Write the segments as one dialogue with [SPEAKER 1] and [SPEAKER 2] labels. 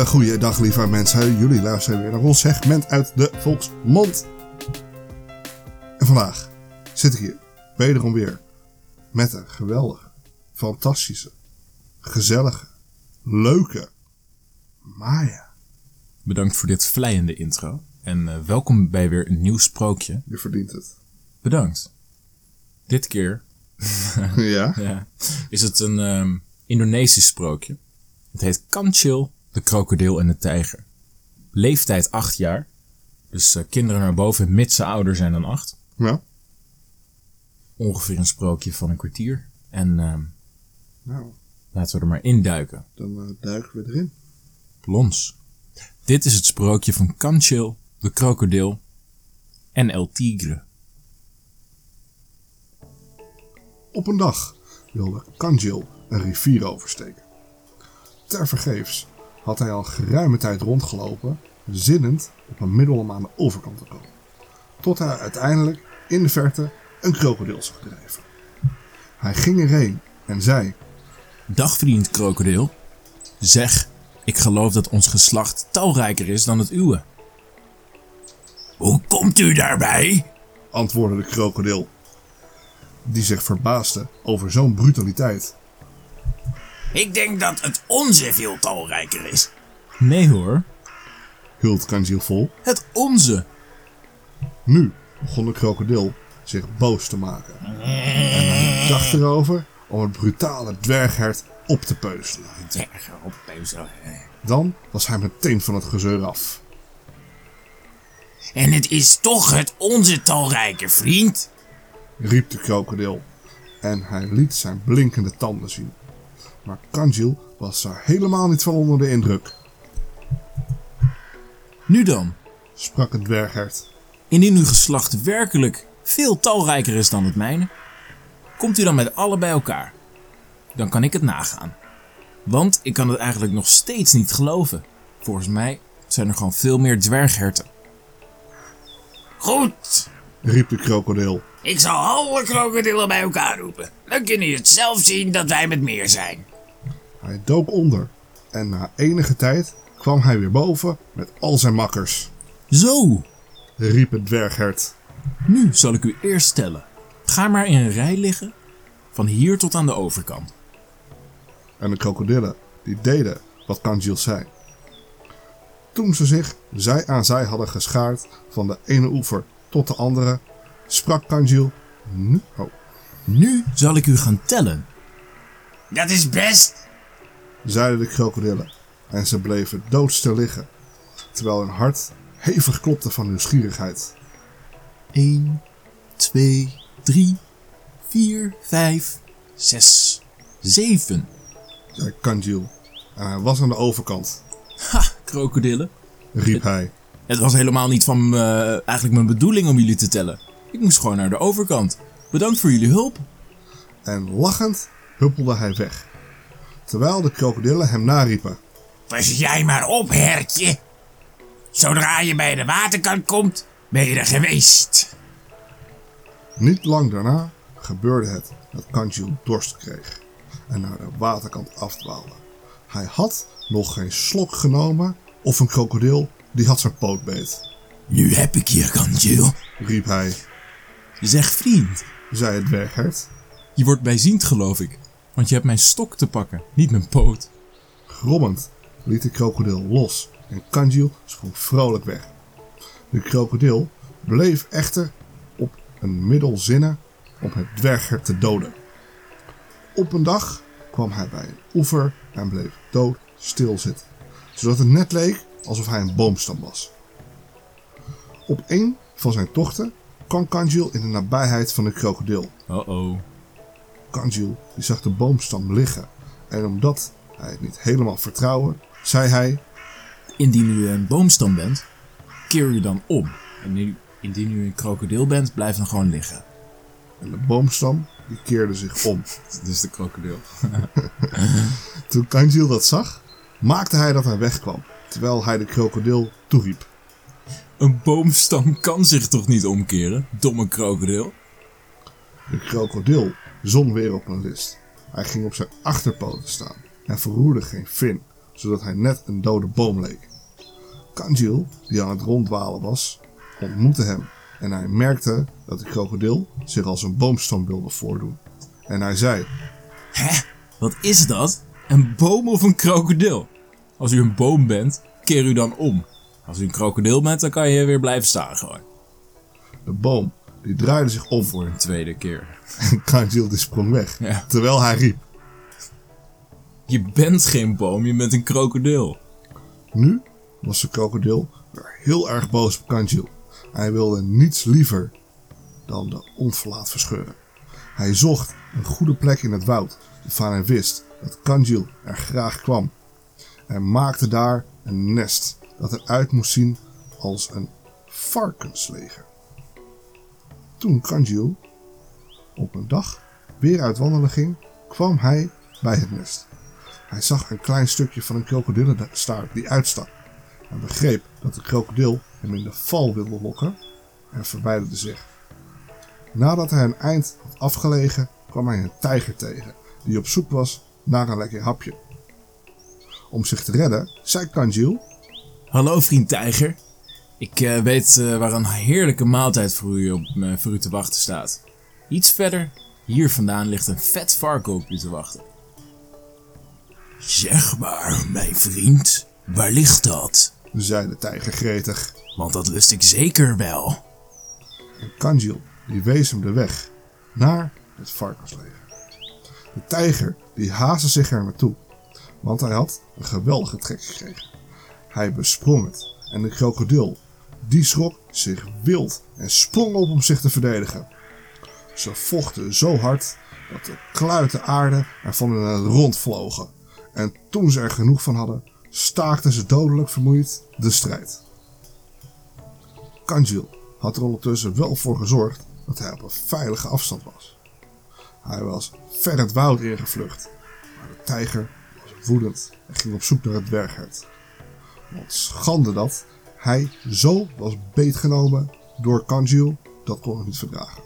[SPEAKER 1] hele goede dag, lieve mensen. Jullie luisteren weer naar ons segment uit de Volksmond. En vandaag zit ik hier, wederom weer, met een geweldige, fantastische, gezellige, leuke Maya.
[SPEAKER 2] Bedankt voor dit vlijende intro. En eh, welkom bij weer een nieuw sprookje.
[SPEAKER 1] Je verdient het.
[SPEAKER 2] Bedankt. Dit keer
[SPEAKER 1] ja?
[SPEAKER 2] ja, is het een ehm, Indonesisch sprookje. Het heet Kancil, de krokodil en de tijger. Leeftijd 8 jaar. Dus eh, kinderen naar boven, mits ze ouder zijn dan 8.
[SPEAKER 1] Ja?
[SPEAKER 2] Ongeveer een sprookje van een kwartier. En ehm,
[SPEAKER 1] Nou,
[SPEAKER 2] laten we er maar induiken.
[SPEAKER 1] dan eh, duiken we erin.
[SPEAKER 2] Plons. Dit is het sprookje van Kancil, de krokodil en El Tigre.
[SPEAKER 1] Op een dag wilde Kanjil een rivier oversteken. Tevergeefs had hij al geruime tijd rondgelopen, zinnend op een middel om aan de overkant te komen. Tot hij uiteindelijk in de verte een krokodil zag drijven. Hij ging erheen en zei:
[SPEAKER 2] Dag vriend krokodil. Zeg, ik geloof dat ons geslacht talrijker is dan het uwe. Hoe komt u daarbij?
[SPEAKER 1] antwoordde de krokodil, die zich verbaasde over zo'n brutaliteit.
[SPEAKER 3] Ik denk dat het onze veel talrijker is.
[SPEAKER 2] Nee hoor,
[SPEAKER 1] Kanjil vol.
[SPEAKER 2] het onze.
[SPEAKER 1] Nu begon de krokodil zich boos te maken. En hij dacht erover om het brutale dwerghert op te peuzelen.
[SPEAKER 3] Dwergen op peuzelen.
[SPEAKER 1] Dan was hij meteen van het gezeur af.
[SPEAKER 3] En het is toch het onze talrijker, vriend.
[SPEAKER 1] riep de krokodil. En hij liet zijn blinkende tanden zien. Maar Kanjil was daar helemaal niet van onder de indruk,
[SPEAKER 2] Nu dan,
[SPEAKER 1] sprak het dwerghert.
[SPEAKER 2] indien uw geslacht werkelijk veel talrijker is dan het mijne, komt u dan met alle bij elkaar. Dan kan ik het nagaan. Want ik kan het eigenlijk nog steeds niet geloven. Volgens mij zijn er gewoon veel meer dwergherten.
[SPEAKER 3] Goed.
[SPEAKER 1] riep de krokodil.
[SPEAKER 3] Ik zal alle krokodillen bij elkaar roepen. Dan kunnen jullie het zelf zien dat wij met meer zijn.
[SPEAKER 1] Hij dook onder. En na enige tijd kwam hij weer boven met al zijn makkers.
[SPEAKER 2] Zo,
[SPEAKER 1] riep het dwerghert.
[SPEAKER 2] nu zal ik u eerst stellen. Ga maar in een rij liggen, van hier tot aan de overkant.
[SPEAKER 1] En de krokodillen die deden wat Kanjil zei. Toen ze zich zij aan zij hadden geschaard van de ene oever tot de andere, sprak Kanjil. Nu, oh,
[SPEAKER 2] Nu zal ik u gaan tellen.
[SPEAKER 3] Dat is best.
[SPEAKER 1] Zeiden de krokodillen. En ze bleven doodstil liggen, terwijl hun hart hevig klopte van nieuwsgierigheid.
[SPEAKER 2] 1, 2, 3, 4, 5, 6, 7.
[SPEAKER 1] zei Kanjil. En hij was aan de overkant,
[SPEAKER 2] Ha, krokodillen.
[SPEAKER 1] riep hij.
[SPEAKER 2] Het was helemaal niet van eh, eigenlijk mijn bedoeling om jullie te tellen. Ik moest gewoon naar de overkant. Bedankt voor jullie hulp.
[SPEAKER 1] En lachend huppelde hij weg, terwijl de krokodillen hem nariepen.
[SPEAKER 3] Pas jij maar op, hertje. Zodra je bij de waterkant komt, ben je er geweest.
[SPEAKER 1] Niet lang daarna gebeurde het dat Kanjil dorst kreeg en naar de waterkant afdwaalde. Hij had nog geen slok genomen of een krokodil die had zijn poot beet.
[SPEAKER 2] Nu heb ik je, Kanjil.
[SPEAKER 1] Riep hij,
[SPEAKER 2] Zeg vriend,
[SPEAKER 1] zei het dwerghert.
[SPEAKER 2] je wordt bijziend geloof ik. Want je hebt mijn stok te pakken, niet mijn poot.
[SPEAKER 1] Grommend liet de krokodil los en Kanjil sprong vrolijk weg. De krokodil bleef echter op een middel zinnen om het dwerghert te doden. Op een dag kwam hij bij een oever en bleef dood stil zitten, zodat het net leek alsof hij een boomstam was. Op een van zijn tochten kwam Kanjil in de nabijheid van de krokodil.
[SPEAKER 2] Oh-oh.
[SPEAKER 1] Kanjil die zag de boomstam liggen en omdat hij het niet helemaal vertrouwde, zei hij
[SPEAKER 2] Indien u een boomstam bent, keer u dan om. En nu- indien u een krokodil bent, blijf dan gewoon liggen.
[SPEAKER 1] en de boomstam die keerde zich om.
[SPEAKER 2] Dat is de krokodil.
[SPEAKER 1] Toen Kanjil dat zag, maakte hij dat hij wegkwam, terwijl hij de krokodil toeriep.
[SPEAKER 2] Een boomstam kan zich toch niet omkeren, domme krokodil?
[SPEAKER 1] De krokodil zon weer op een list. Hij ging op zijn achterpoten staan en verroerde geen vin, zodat hij net een dode boom leek. Kanjil, die aan het ronddwalen was, ontmoette hem en hij merkte dat de krokodil zich als een boomstam wilde voordoen. En hij zei,
[SPEAKER 2] Hè? Wat is dat? Een boom of een krokodil? Als u een boom bent, keer u dan om. Als u een krokodil bent, dan kan je weer blijven staan gewoon.
[SPEAKER 1] de boom die draaide zich om
[SPEAKER 2] Voor een tweede keer.
[SPEAKER 1] die sprong weg,
[SPEAKER 2] Ja.
[SPEAKER 1] terwijl hij riep.
[SPEAKER 2] Je bent geen boom, je bent een krokodil.
[SPEAKER 1] Nu was de krokodil weer heel erg boos op Kanjil. Hij wilde niets liever dan de onverlaat verscheuren. Hij zocht een goede plek in het woud, waarvan hij wist dat Kanjil er graag kwam. En maakte daar een nest dat eruit moest zien als een varkensleger. Toen Kanjil op een dag weer uit wandelen ging, kwam hij bij het nest. Hij zag een klein stukje van een krokodillenstaart die uitstak. Hij begreep dat de krokodil hem in de val wilde lokken en verwijderde zich. Nadat hij een eind had afgelegen, kwam hij een tijger tegen die op zoek was naar een lekker hapje. Om zich te redden, zei Kanjil,
[SPEAKER 2] Hallo vriend tijger. Ik eh, weet eh, waar een heerlijke maaltijd voor u, op, eh, voor u te wachten staat. Iets verder, hier vandaan ligt een vet varken op u te wachten. Zeg maar, mijn vriend, waar ligt dat?
[SPEAKER 1] zei de tijger gretig.
[SPEAKER 2] Want dat lust ik zeker wel.
[SPEAKER 1] En Kanjil die wees hem de weg naar het varkensleger. De tijger die haastte zich er naartoe, want hij had een geweldige trek gekregen. Hij besprong het en de krokodil die schrok zich wild en sprong op om zich te verdedigen. Ze vochten zo hard dat de kluiten aarde ervan in het rond vlogen. En toen ze er genoeg van hadden, staakten ze dodelijk vermoeid de strijd. Kanjil had er ondertussen wel voor gezorgd dat hij op een veilige afstand was. Hij was ver het woud ingevlucht, maar de tijger was woedend en ging op zoek naar het dwerghert. Want schande dat hij zo was beetgenomen door Kanjil, dat kon hij niet verdragen.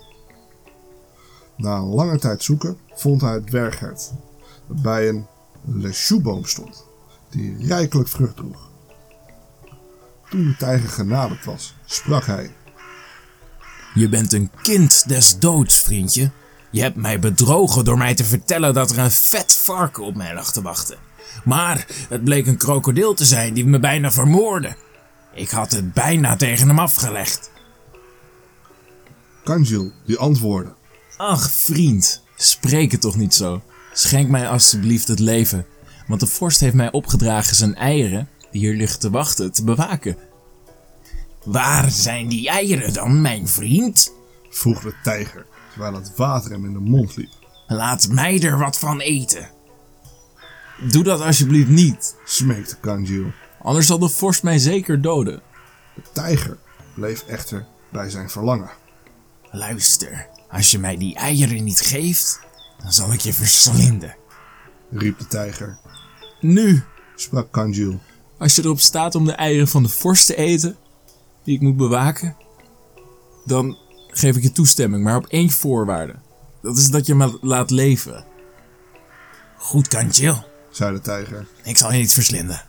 [SPEAKER 1] Na een lange tijd zoeken vond hij het dwerghert, dat bij een leshoeboom stond, die rijkelijk vrucht droeg. Toen de tijger genaderd was, sprak hij.
[SPEAKER 2] Je bent een kind des doods, vriendje. Je hebt mij bedrogen door mij te vertellen dat er een vet varken op mij lag te wachten. Maar het bleek een krokodil te zijn die me bijna vermoordde. Ik had het bijna tegen hem afgelegd.
[SPEAKER 1] Kanjil die antwoordde.
[SPEAKER 2] Ach, vriend, spreek het toch niet zo. Schenk mij alstublieft het leven, want de vorst heeft mij opgedragen zijn eieren, die hier liggen te wachten, te bewaken. Waar zijn die eieren dan, mijn vriend?
[SPEAKER 1] vroeg de tijger, terwijl het water hem in de mond liep.
[SPEAKER 2] Laat mij er wat van eten. Doe dat alsjeblieft niet,
[SPEAKER 1] Smeekte Kanjil.
[SPEAKER 2] Anders zal de vorst mij zeker doden.
[SPEAKER 1] De tijger bleef echter bij zijn verlangen.
[SPEAKER 2] Luister, als je mij die eieren niet geeft, dan zal ik je verslinden.
[SPEAKER 1] riep de tijger.
[SPEAKER 2] Nu,
[SPEAKER 1] Sprak Kanjil.
[SPEAKER 2] als je erop staat om de eieren van de vorst te eten, die ik moet bewaken, dan geef ik je toestemming, maar op één voorwaarde. Dat is dat je me laat leven. Goed, Kantjil.
[SPEAKER 1] zei de tijger.
[SPEAKER 2] Ik zal je niet verslinden.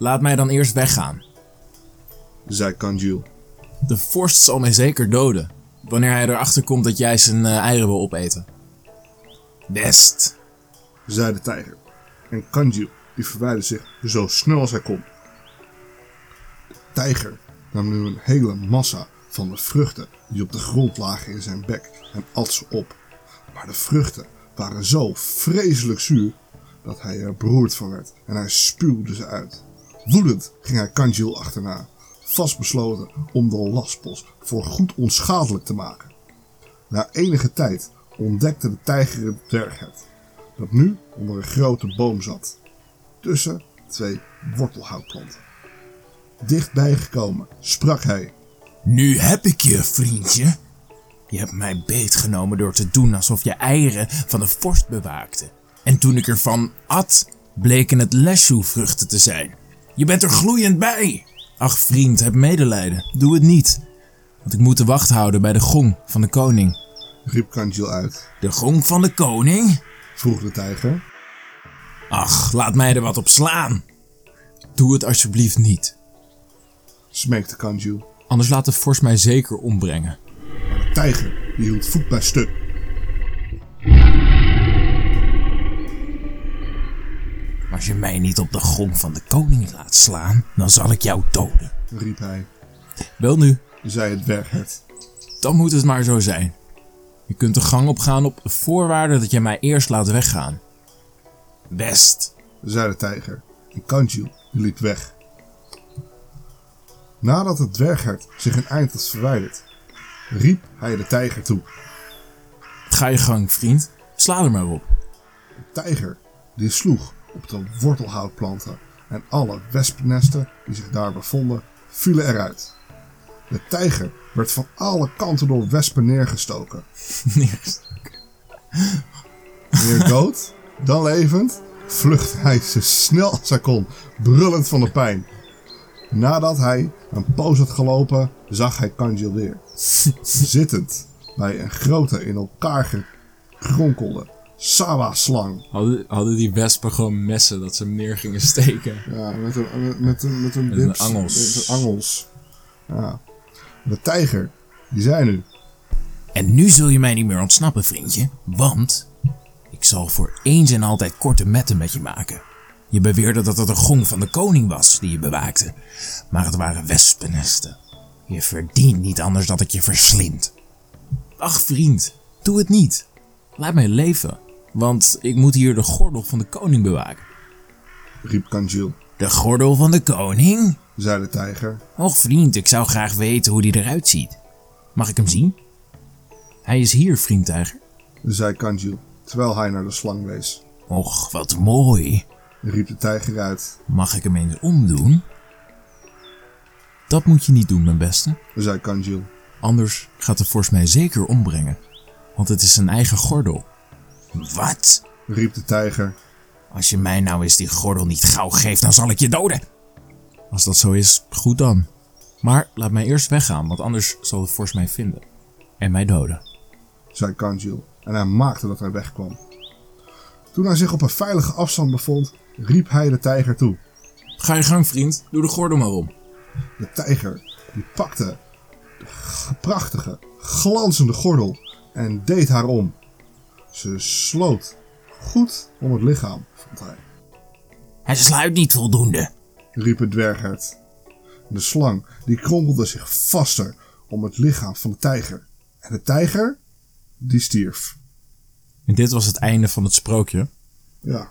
[SPEAKER 2] Laat mij dan eerst weggaan.
[SPEAKER 1] zei Kanjil.
[SPEAKER 2] De vorst zal mij zeker doden. Wanneer hij erachter komt dat jij zijn eh, eieren wil opeten. Best.
[SPEAKER 1] zei de tijger. En Kanjil die verwijderde zich zo snel als hij kon. De tijger nam nu een hele massa van de vruchten die op de grond lagen in zijn bek en at ze op. Maar de vruchten waren zo vreselijk zuur dat hij er beroerd van werd en hij spuwde ze uit. Woedend ging hij Kanjil achterna, vastbesloten om de lastpos voor goed onschadelijk te maken. Na enige tijd ontdekte de tijger het dwerghert, dat nu onder een grote boom zat, tussen twee wortelhoutplanten. Dichtbij gekomen sprak hij,
[SPEAKER 2] Nu heb ik je, vriendje. Je hebt mij beetgenomen door te doen alsof je eieren van de vorst bewaakte. En toen ik ervan at, bleken het leshoe-vruchten te zijn. Je bent er gloeiend bij. Ach vriend, heb medelijden. Doe het niet. Want ik moet de wacht houden bij de gong van de koning.
[SPEAKER 1] riep Kanjil uit,
[SPEAKER 2] De gong van de koning?
[SPEAKER 1] vroeg de tijger.
[SPEAKER 2] Ach, laat mij er wat op slaan. Doe het alsjeblieft niet.
[SPEAKER 1] smeekte Kanju.
[SPEAKER 2] Anders laat de vorst mij zeker ombrengen.
[SPEAKER 1] Maar de tijger die hield voet bij stuk.
[SPEAKER 2] Als je mij niet op de gong van de koning laat slaan, dan zal ik jou doden.
[SPEAKER 1] riep hij,
[SPEAKER 2] Wel nu,
[SPEAKER 1] zei het dwerghert.
[SPEAKER 2] dan moet het maar zo zijn. Je kunt de gang opgaan op de voorwaarde dat je mij eerst laat weggaan. Best.
[SPEAKER 1] zei de tijger. En Kanju liep weg. Nadat het dwerghert zich een eind had verwijderd, riep hij de tijger toe.
[SPEAKER 2] Ga je gang, vriend. Sla er maar op.
[SPEAKER 1] De tijger die sloeg op de wortelhoutplanten en alle wespennesten die zich daar bevonden vielen eruit. De tijger werd van alle kanten door wespen neergestoken. Meer dood dan levend vluchtte hij zo snel als hij kon, brullend van de pijn. Nadat hij een poos had gelopen, zag hij Kanjil weer. Zittend bij een grote in elkaar gekronkelde Sawa-slang.
[SPEAKER 2] Hadden, hadden die wespen gewoon messen dat ze hem neer gingen steken?
[SPEAKER 1] Ja, met een, met, met een, met een,
[SPEAKER 2] Met een angels.
[SPEAKER 1] met een angels. Ja. De tijger, die zei nu.
[SPEAKER 2] En nu zul je mij niet meer ontsnappen, vriendje. Want ik zal voor eens en altijd korte metten met je maken. Je beweerde dat het een gong van de koning was die je bewaakte. Maar het waren wespennesten. Je verdient niet anders dat ik je verslind. Ach vriend, doe het niet. Laat mij leven. Want ik moet hier de gordel van de koning bewaken.
[SPEAKER 1] riep Kanjil,
[SPEAKER 2] De gordel van de koning?
[SPEAKER 1] zei de tijger.
[SPEAKER 2] Och vriend, ik zou graag weten hoe die eruit ziet. Mag ik hem zien? Hij is hier, vriend tijger.
[SPEAKER 1] zei Kanjil, terwijl hij naar de slang wees.
[SPEAKER 2] Och, wat mooi.
[SPEAKER 1] riep de tijger uit,
[SPEAKER 2] Mag ik hem eens omdoen? Dat moet je niet doen, mijn beste.
[SPEAKER 1] zei Kanjil.
[SPEAKER 2] Anders gaat de vorst mij zeker ombrengen. Want het is zijn eigen gordel. Wat?
[SPEAKER 1] riep de tijger.
[SPEAKER 2] Als je mij nou eens die gordel niet gauw geeft, dan zal ik je doden. Als dat zo is, goed dan. Maar laat mij eerst weggaan, want anders zal de vorst mij vinden. En mij doden.
[SPEAKER 1] zei Kanjil, en hij maakte dat hij wegkwam. Toen hij zich op een veilige afstand bevond, riep hij de tijger toe.
[SPEAKER 2] Ga je gang, vriend. Doe de gordel maar om.
[SPEAKER 1] De tijger die pakte de prachtige, glanzende gordel en deed haar om. Ze sloot goed om het lichaam, vond hij,
[SPEAKER 2] Hij sluit niet voldoende.
[SPEAKER 1] riep het dwerghert. De slang die kronkelde zich vaster om het lichaam van de tijger. En de tijger, die stierf.
[SPEAKER 2] En dit was het einde van het sprookje.
[SPEAKER 1] Ja,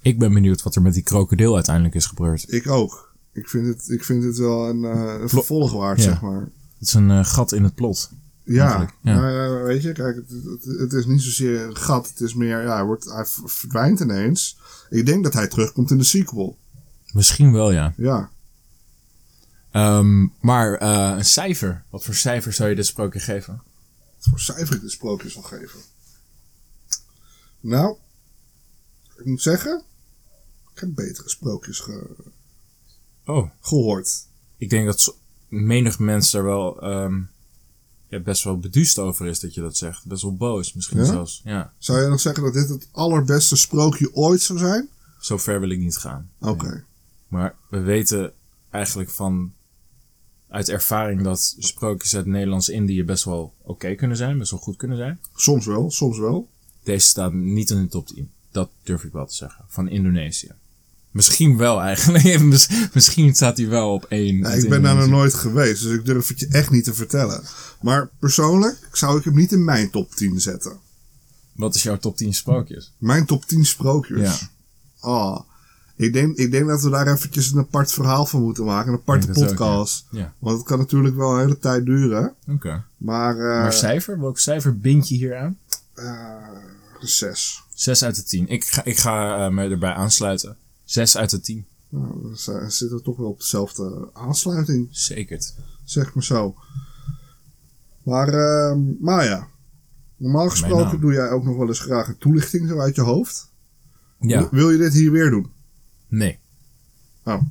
[SPEAKER 2] Ik ben benieuwd wat er met die krokodil uiteindelijk is gebeurd.
[SPEAKER 1] ik ook. Ik vind het, ik vind het wel een, eh, een vervolg waard,
[SPEAKER 2] Ja.
[SPEAKER 1] zeg maar.
[SPEAKER 2] Het is een eh, gat in het plot.
[SPEAKER 1] Ja, nou ja, weet je, kijk, het, het, het is niet zozeer een gat. Het is meer, ja, hij, wordt, hij verdwijnt ineens. Ik denk dat hij terugkomt in de sequel.
[SPEAKER 2] Misschien wel, ja.
[SPEAKER 1] Ja,
[SPEAKER 2] Ehm, maar eh, een cijfer. Wat voor cijfer zou je dit sprookje geven?
[SPEAKER 1] wat voor cijfer ik de sprookjes zal geven. Nou, ik moet zeggen, ik heb betere sprookjes ge-
[SPEAKER 2] Oh.
[SPEAKER 1] gehoord.
[SPEAKER 2] Ik denk dat menig mens daar wel ehm, ja, best wel beduust over is dat je dat zegt. Best wel boos misschien
[SPEAKER 1] Ja?
[SPEAKER 2] zelfs. Ja.
[SPEAKER 1] Zou je nog zeggen dat dit het allerbeste sprookje ooit zou zijn?
[SPEAKER 2] Zo ver wil ik niet gaan.
[SPEAKER 1] Oké.
[SPEAKER 2] Maar we weten eigenlijk van uit ervaring dat sprookjes uit Nederlands-Indië best wel oké kunnen zijn. Best wel goed kunnen zijn.
[SPEAKER 1] Soms wel, soms wel.
[SPEAKER 2] Deze staat niet in de top 10. Dat durf ik wel te zeggen. Van Indonesië. Misschien wel eigenlijk. Miss- Misschien staat hij wel op één.
[SPEAKER 1] Ja, ik ben daar nog nooit geweest, dus ik durf het je echt niet te vertellen. Maar persoonlijk zou ik hem niet in mijn top 10 zetten.
[SPEAKER 2] Wat is jouw top 10 sprookjes?
[SPEAKER 1] Mijn top 10 sprookjes.
[SPEAKER 2] Ja.
[SPEAKER 1] Ah, ik denk, ik denk dat we daar eventjes een apart verhaal van moeten maken. Een aparte
[SPEAKER 2] ook,
[SPEAKER 1] podcast.
[SPEAKER 2] Ja.
[SPEAKER 1] Want het kan natuurlijk wel een hele tijd duren.
[SPEAKER 2] Oké.
[SPEAKER 1] Maar, eh
[SPEAKER 2] Maar cijfer? Welk cijfer bind je hier aan?
[SPEAKER 1] eh, zes.
[SPEAKER 2] 6 uit de 10. Ik ga, ik ga eh, me erbij aansluiten. 6 uit de 10.
[SPEAKER 1] Nou, z- zitten we toch wel op dezelfde aansluiting,
[SPEAKER 2] Zeker.
[SPEAKER 1] zeg maar zo. Maar, eh, maar ja. Normaal gesproken doe jij ook nog wel eens graag een toelichting zo uit je hoofd.
[SPEAKER 2] Ja.
[SPEAKER 1] Wil je dit hier weer doen?
[SPEAKER 2] Nee.
[SPEAKER 1] Oh,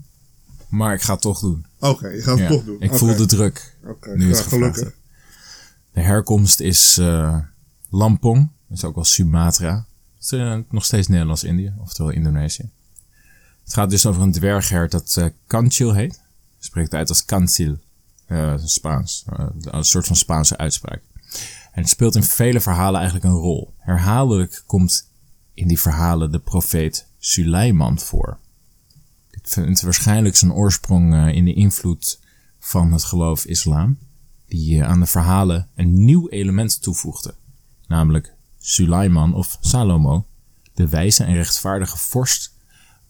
[SPEAKER 2] Maar ik ga het toch doen.
[SPEAKER 1] oké. je gaat het
[SPEAKER 2] Ja.
[SPEAKER 1] toch doen.
[SPEAKER 2] Ik voel de druk.
[SPEAKER 1] Oké,
[SPEAKER 2] nu het
[SPEAKER 1] ja, gelukkig.
[SPEAKER 2] De herkomst is eh, Lampong. Dat is ook wel Sumatra. Het is eh, nog steeds Nederlands-Indië, oftewel Indonesië. Het gaat dus over een dwerghert dat eh Kancil heet. Spreekt uit als Kancil. Eh, Spaans. Eh, een soort van Spaanse uitspraak. En het speelt in vele verhalen eigenlijk een rol. Herhaaldelijk komt in die verhalen de profeet Suleiman voor. Dit vindt waarschijnlijk zijn oorsprong in de invloed van het geloof islam, die aan de verhalen een nieuw element toevoegde, namelijk Suleiman of Salomo, de wijze en rechtvaardige vorst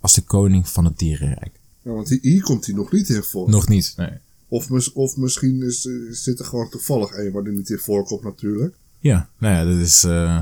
[SPEAKER 2] als de koning van het dierenrijk.
[SPEAKER 1] Ja, want hier, komt hij nog niet in voor.
[SPEAKER 2] Nog niet, nee.
[SPEAKER 1] Of, mis- of misschien is, eh, zit er gewoon toevallig een waar die niet in voorkomt natuurlijk.
[SPEAKER 2] Ja, nou ja, dat is, eh,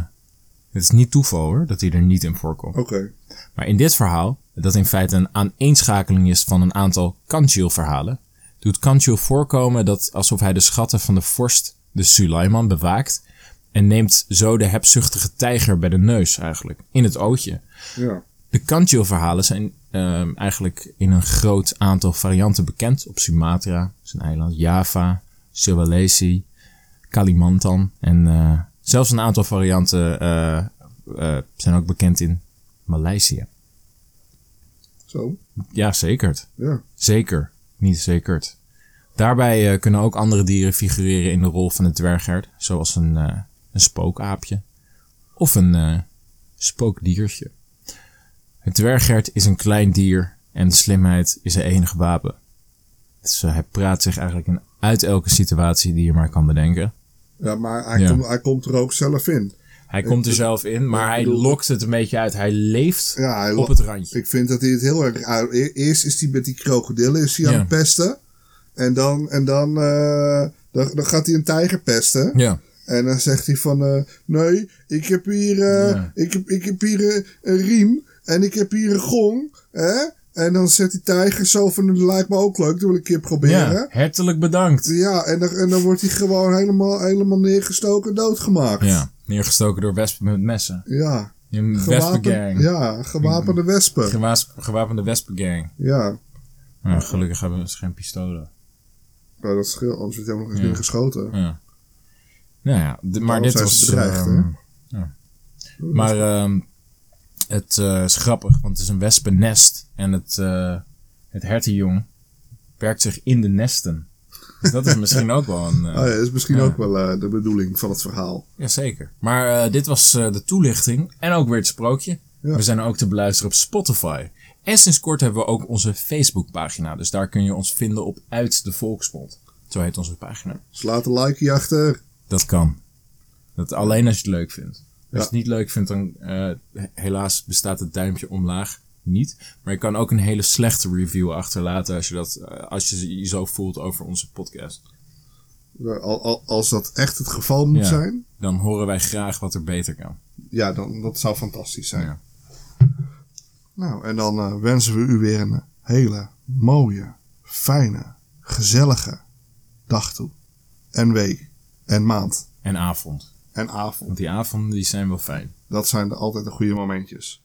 [SPEAKER 2] het is niet toeval hoor, dat hij er niet in voorkomt.
[SPEAKER 1] Oké.
[SPEAKER 2] Maar in dit verhaal, dat in feite een aaneenschakeling is van een aantal Kanchil-verhalen, doet Kanchil voorkomen dat alsof hij de schatten van de vorst, de Suleiman, bewaakt en neemt zo de hebzuchtige tijger bij de neus eigenlijk, in het ootje.
[SPEAKER 1] Ja.
[SPEAKER 2] De Kanchil-verhalen zijn ehm, eigenlijk in een groot aantal varianten bekend op Sumatra, zijn eiland Java, Sulawesi, Kalimantan en eh, zelfs een aantal varianten eh, eh, zijn ook bekend in Maleisië.
[SPEAKER 1] Zo.
[SPEAKER 2] Ja, zeker.
[SPEAKER 1] Ja.
[SPEAKER 2] Zeker. Niet zeker. Daarbij kunnen ook andere dieren figureren in de rol van het dwerghert, zoals een, een spookaapje of een spookdiertje. Het dwerghert is een klein dier en slimheid is zijn enige wapen. Dus eh, hij praat zich eigenlijk in uit elke situatie die je maar kan bedenken.
[SPEAKER 1] Ja, maar hij,
[SPEAKER 2] Ja.
[SPEAKER 1] Komt, hij komt er ook zelf in.
[SPEAKER 2] Hij komt er zelf in, maar hij
[SPEAKER 1] bedoel-
[SPEAKER 2] lokt het een beetje uit. Hij leeft
[SPEAKER 1] Ja, hij
[SPEAKER 2] op het randje.
[SPEAKER 1] Ik vind dat hij het heel erg uit. e- Eerst is hij met die krokodillen is hij aan het pesten. En dan, en dan, eh, dan, dan gaat hij een tijger pesten.
[SPEAKER 2] Ja.
[SPEAKER 1] En dan zegt hij van, eh, nee, ik heb hier, ik heb, ik heb hier een riem en ik heb hier een gong. Hè? En dan zegt die tijger zo van, dat lijkt me ook leuk, dat wil ik een keer proberen.
[SPEAKER 2] ja, hartelijk bedankt.
[SPEAKER 1] Ja, en, dan, en dan wordt hij gewoon helemaal, helemaal neergestoken en doodgemaakt.
[SPEAKER 2] Ja, neergestoken door wespen met messen.
[SPEAKER 1] Ja.
[SPEAKER 2] Een wespengang.
[SPEAKER 1] ja, gewapende wespen.
[SPEAKER 2] Gewaas- gewapende wespengang.
[SPEAKER 1] Ja.
[SPEAKER 2] Ja, gelukkig hebben we geen pistolen.
[SPEAKER 1] Nou, dat scheelt, anders hij ook nog eens
[SPEAKER 2] Ja.
[SPEAKER 1] ingeschoten.
[SPEAKER 2] Ja. Nou ja, maar dit was...
[SPEAKER 1] bedreigd,
[SPEAKER 2] ehm, ja. Maar ehm, het eh, is grappig, want het is een wespennest. En het, eh het hertenjong werkt zich in de nesten. Dus dat is misschien ook wel een... eh,
[SPEAKER 1] Oh ja, dat is misschien ook wel de bedoeling van het verhaal.
[SPEAKER 2] Jazeker. Maar dit was de toelichting en ook weer het sprookje.
[SPEAKER 1] Ja.
[SPEAKER 2] We zijn ook te beluisteren op Spotify. En sinds kort hebben we ook onze Facebookpagina. Dus daar kun je ons vinden op Uit de Volksmond. Zo heet onze pagina.
[SPEAKER 1] Dus laat een likeje achter.
[SPEAKER 2] Dat kan. Dat alleen als je het leuk vindt. Als je het niet leuk vindt, dan eh, helaas bestaat het duimpje omlaag niet. Maar je kan ook een hele slechte review achterlaten als je, dat, eh, als je je zo voelt over onze podcast.
[SPEAKER 1] Al, al- als dat echt het geval moet
[SPEAKER 2] Ja.
[SPEAKER 1] zijn,
[SPEAKER 2] Dan horen wij graag wat er beter kan.
[SPEAKER 1] ja, dan dat zou fantastisch zijn.
[SPEAKER 2] Ja.
[SPEAKER 1] Nou, en dan eh, wensen we u weer een hele mooie, fijne, gezellige dag toe. En week. En maand.
[SPEAKER 2] En avond.
[SPEAKER 1] En avond.
[SPEAKER 2] Want die avonden die zijn wel fijn.
[SPEAKER 1] Dat zijn de, altijd de goede momentjes.